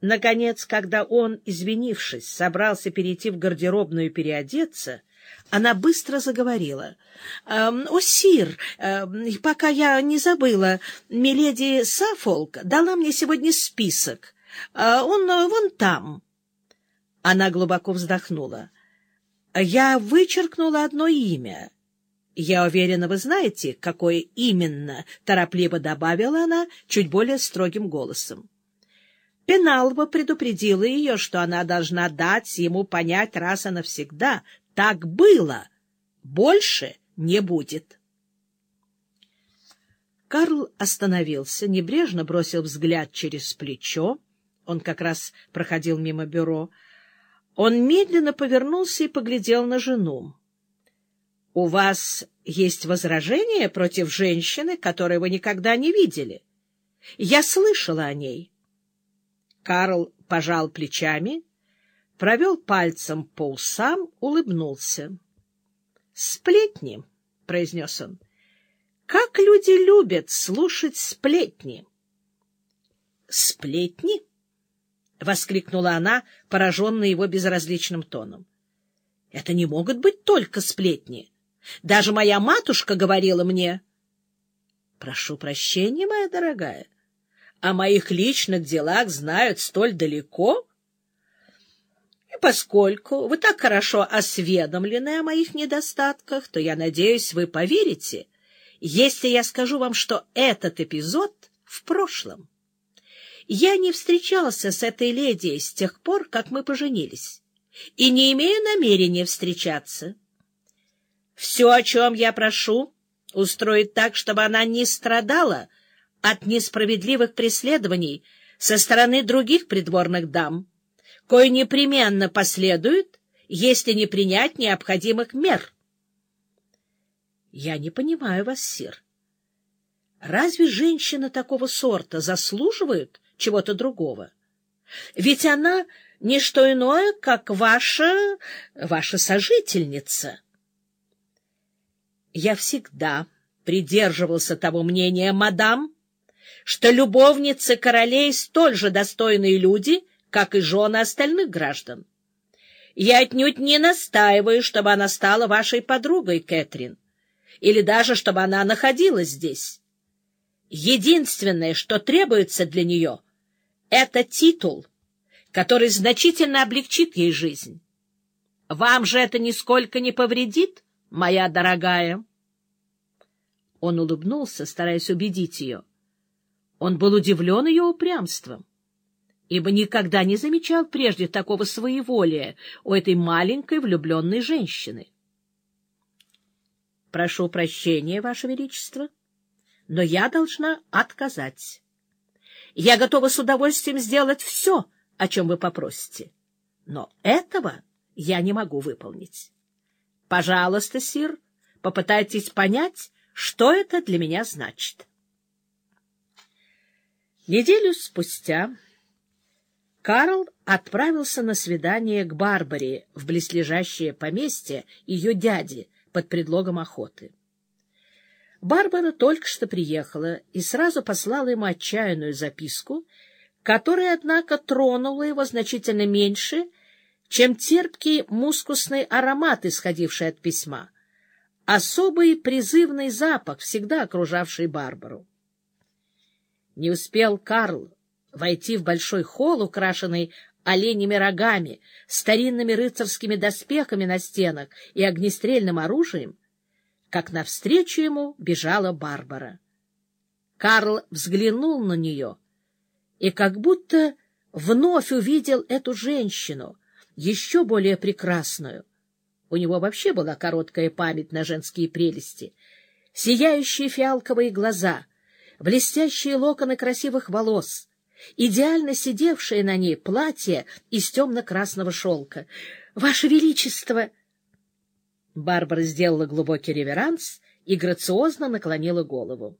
Наконец, когда он, извинившись, собрался перейти в гардеробную переодеться, она быстро заговорила. «Эм, — О, сир, эм, пока я не забыла, миледи Сафолк дала мне сегодня список. Э, он э, вон там. Она глубоко вздохнула. — Я вычеркнула одно имя. Я уверена, вы знаете, какое именно, — торопливо добавила она чуть более строгим голосом. Пеналва предупредила ее, что она должна дать ему понять раз и навсегда. Так было. Больше не будет. Карл остановился, небрежно бросил взгляд через плечо. Он как раз проходил мимо бюро. Он медленно повернулся и поглядел на жену. — У вас есть возражение против женщины, которую вы никогда не видели? Я слышала о ней. Карл пожал плечами, провел пальцем по усам, улыбнулся. — Сплетни, — произнес он. — Как люди любят слушать сплетни! — Сплетни? — воскликнула она, пораженная его безразличным тоном. — Это не могут быть только сплетни. Даже моя матушка говорила мне... — Прошу прощения, моя дорогая. — о моих личных делах знают столь далеко? И поскольку вы так хорошо осведомлены о моих недостатках, то, я надеюсь, вы поверите, если я скажу вам, что этот эпизод в прошлом. Я не встречался с этой леди с тех пор, как мы поженились, и не имею намерения встречаться. Все, о чем я прошу, устроить так, чтобы она не страдала, — от несправедливых преследований со стороны других придворных дам, кое непременно последует, если не принять необходимых мер. Я не понимаю вас, сир. Разве женщина такого сорта заслуживает чего-то другого? Ведь она не что иное, как ваша... ваша сожительница. Я всегда придерживался того мнения, мадам, что любовницы королей столь же достойные люди, как и жены остальных граждан. Я отнюдь не настаиваю, чтобы она стала вашей подругой, Кэтрин, или даже чтобы она находилась здесь. Единственное, что требуется для нее, — это титул, который значительно облегчит ей жизнь. Вам же это нисколько не повредит, моя дорогая? Он улыбнулся, стараясь убедить ее. Он был удивлен ее упрямством, ибо никогда не замечал прежде такого своеволия у этой маленькой влюбленной женщины. — Прошу прощения, Ваше Величество, но я должна отказать. Я готова с удовольствием сделать все, о чем вы попросите, но этого я не могу выполнить. Пожалуйста, сир, попытайтесь понять, что это для меня значит. Неделю спустя Карл отправился на свидание к Барбаре в близлежащее поместье ее дяди под предлогом охоты. Барбара только что приехала и сразу послала ему отчаянную записку, которая, однако, тронула его значительно меньше, чем терпкий мускусный аромат, исходивший от письма, особый призывный запах, всегда окружавший Барбару. Не успел Карл войти в большой холл, украшенный оленями рогами, старинными рыцарскими доспехами на стенах и огнестрельным оружием, как навстречу ему бежала Барбара. Карл взглянул на нее и как будто вновь увидел эту женщину, еще более прекрасную. У него вообще была короткая память на женские прелести, сияющие фиалковые глаза — блестящие локоны красивых волос, идеально сидевшее на ней платье из темно-красного шелка. — Ваше Величество! Барбара сделала глубокий реверанс и грациозно наклонила голову.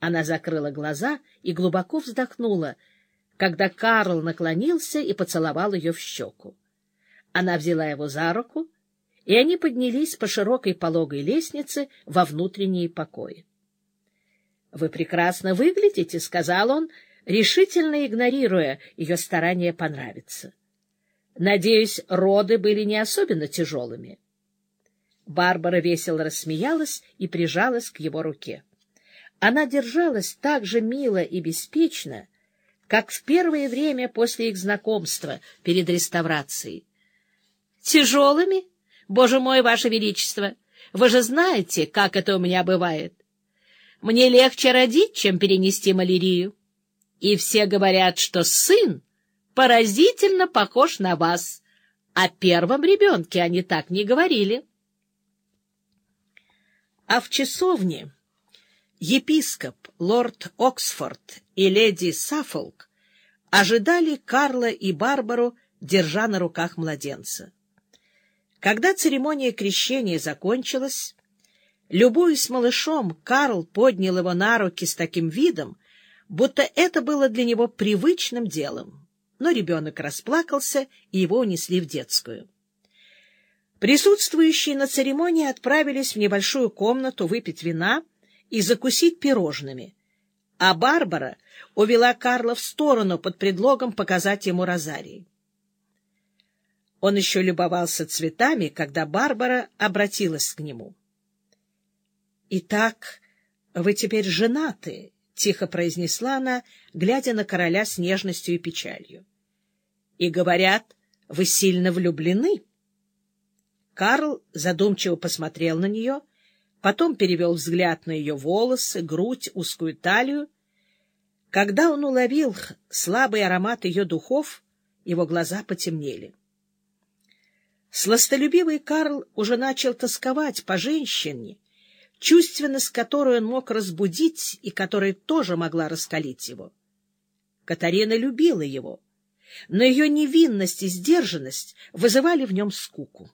Она закрыла глаза и глубоко вздохнула, когда Карл наклонился и поцеловал ее в щеку. Она взяла его за руку, и они поднялись по широкой пологой лестнице во внутренние покои. — Вы прекрасно выглядите, — сказал он, решительно игнорируя ее старание понравиться. Надеюсь, роды были не особенно тяжелыми. Барбара весело рассмеялась и прижалась к его руке. Она держалась так же мило и беспечно, как в первое время после их знакомства перед реставрацией. — Тяжелыми? Боже мой, Ваше Величество! Вы же знаете, как это у меня бывает. Мне легче родить, чем перенести малярию. И все говорят, что сын поразительно похож на вас. О первом ребенке они так не говорили. А в часовне епископ, лорд Оксфорд и леди Саффолк ожидали Карла и Барбару, держа на руках младенца. Когда церемония крещения закончилась, любуясь малышом, Карл поднял его на руки с таким видом, будто это было для него привычным делом. Но ребенок расплакался, и его унесли в детскую. Присутствующие на церемонии отправились в небольшую комнату выпить вина и закусить пирожными, а Барбара увела Карла в сторону под предлогом показать ему розарий. Он еще любовался цветами, когда Барбара обратилась к нему. — Итак, вы теперь женаты, — тихо произнесла она, глядя на короля с нежностью и печалью. — И говорят, вы сильно влюблены. Карл задумчиво посмотрел на нее, потом перевел взгляд на ее волосы, грудь, узкую талию. Когда он уловил слабый аромат ее духов, его глаза потемнели. Сластолюбивый Карл уже начал тосковать по женщине, чувственность которой он мог разбудить и которая тоже могла раскалить его. Катарина любила его, но ее невинность и сдержанность вызывали в нем скуку.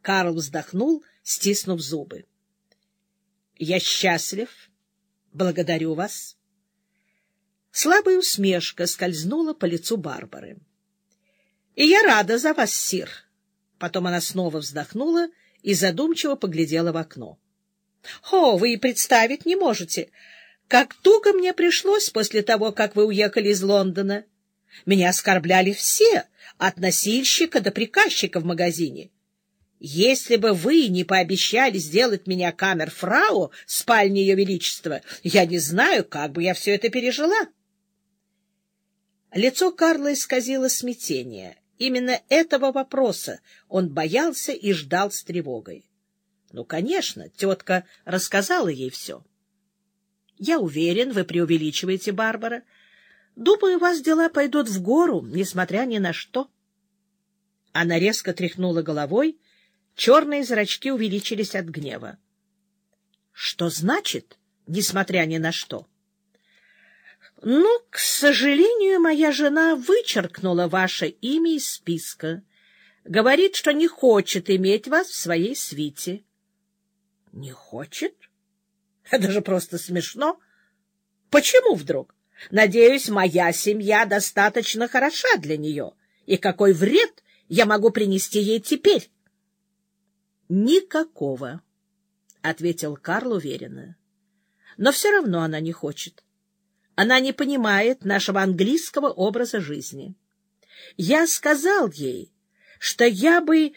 Карл вздохнул, стиснув зубы. — Я счастлив. Благодарю вас. Слабая усмешка скользнула по лицу Барбары. — И я рада за вас, сир. Потом она снова вздохнула и задумчиво поглядела в окно. — О, вы и представить не можете, как туго мне пришлось после того, как вы уехали из Лондона. Меня оскорбляли все, от носильщика до приказчика в магазине. Если бы вы не пообещали сделать меня камер-фрау спальни Ее Величества, я не знаю, как бы я все это пережила. Лицо Карла исказило смятение. Именно этого вопроса он боялся и ждал с тревогой. Ну, конечно, тетка рассказала ей все. — Я уверен, вы преувеличиваете, Барбара. Думаю, у вас дела пойдут в гору, несмотря ни на что. Она резко тряхнула головой, черные зрачки увеличились от гнева. — Что значит, несмотря ни на что? — ну, к сожалению, моя жена вычеркнула ваше имя из списка. Говорит, что не хочет иметь вас в своей свите. — Не хочет? Это же просто смешно. Почему вдруг? Надеюсь, моя семья достаточно хороша для нее. И какой вред я могу принести ей теперь? — Никакого, — ответил Карл уверенно. — Но все равно она не хочет. Она не понимает нашего английского образа жизни. Я сказал ей, что я бы...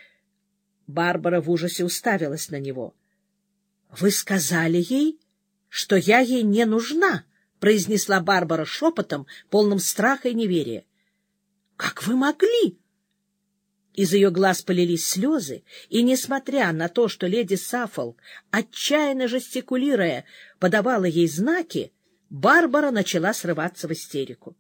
Барбара в ужасе уставилась на него. — Вы сказали ей, что я ей не нужна? — произнесла Барбара шепотом, полным страха и неверия. — Как вы могли? Из ее глаз полились слезы, и, несмотря на то, что леди Саффолк, отчаянно жестикулируя, подавала ей знаки, Барбара начала срываться в истерику.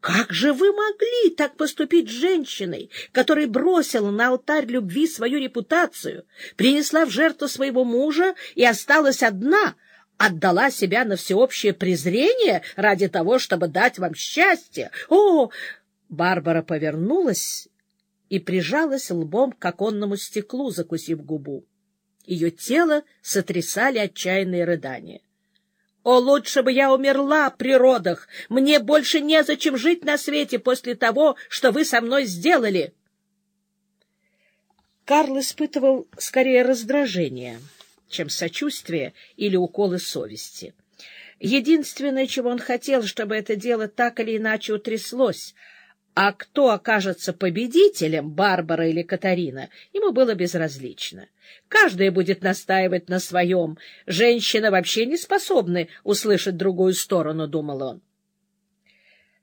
«Как же вы могли так поступить с женщиной, которая бросила на алтарь любви свою репутацию, принесла в жертву своего мужа и осталась одна, отдала себя на всеобщее презрение ради того, чтобы дать вам счастье? О!» Барбара повернулась и прижалась лбом к оконному стеклу, закусив губу. Ее тело сотрясали отчаянные рыдания. О, лучше бы я умерла при родах! Мне больше незачем жить на свете после того, что вы со мной сделали!» Карл испытывал скорее раздражение, чем сочувствие или уколы совести. Единственное, чего он хотел, чтобы это дело так или иначе утряслось, а кто окажется победителем, Барбара или Катарина, ему было безразлично. Каждая будет настаивать на своем. Женщины вообще не способны услышать другую сторону, — думал он.